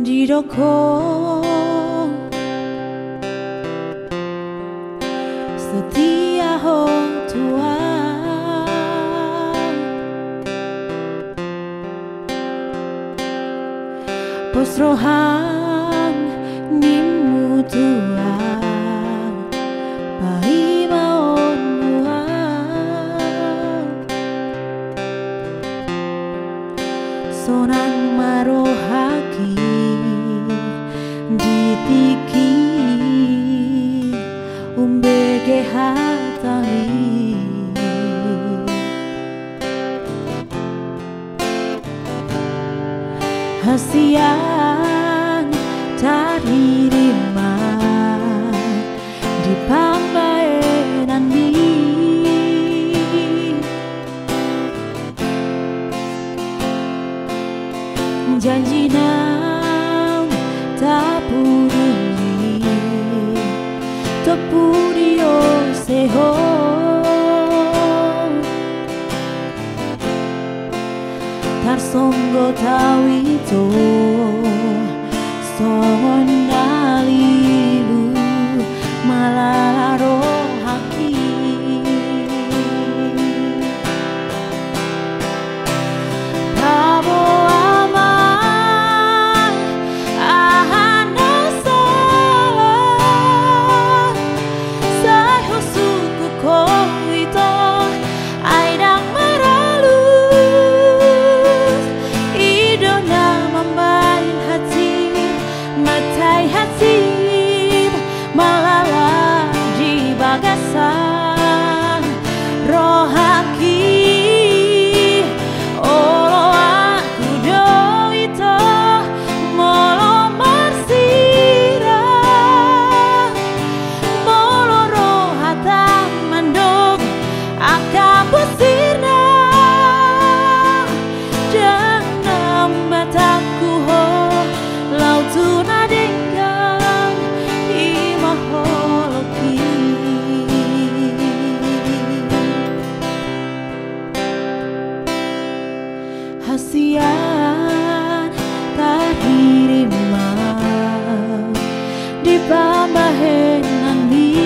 di doko Setia ho Tuhan Posrohan nimu Tuhan kasihan tak diterima di pambainan di janji nam tak puri tak puri oh seho Tarsongo tawito Songon nalilu rohaki kasihan tak dirima di nanti.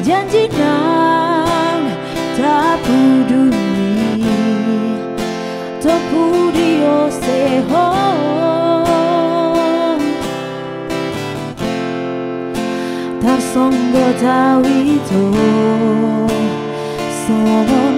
Janji nang tak peduli 他送的早已走，走。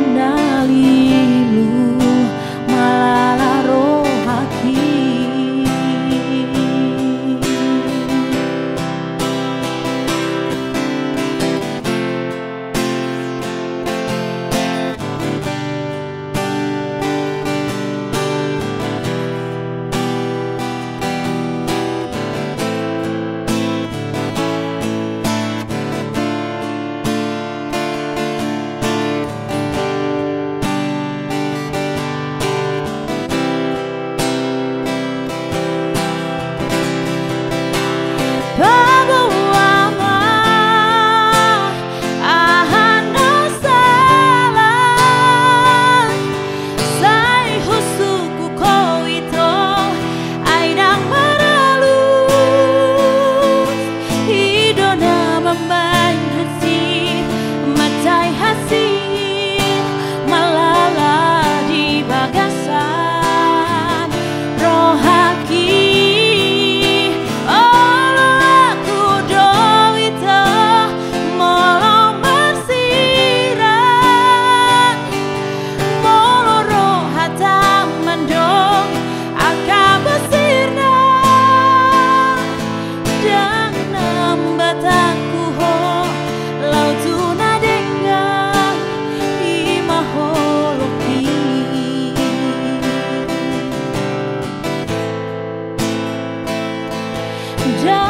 Dan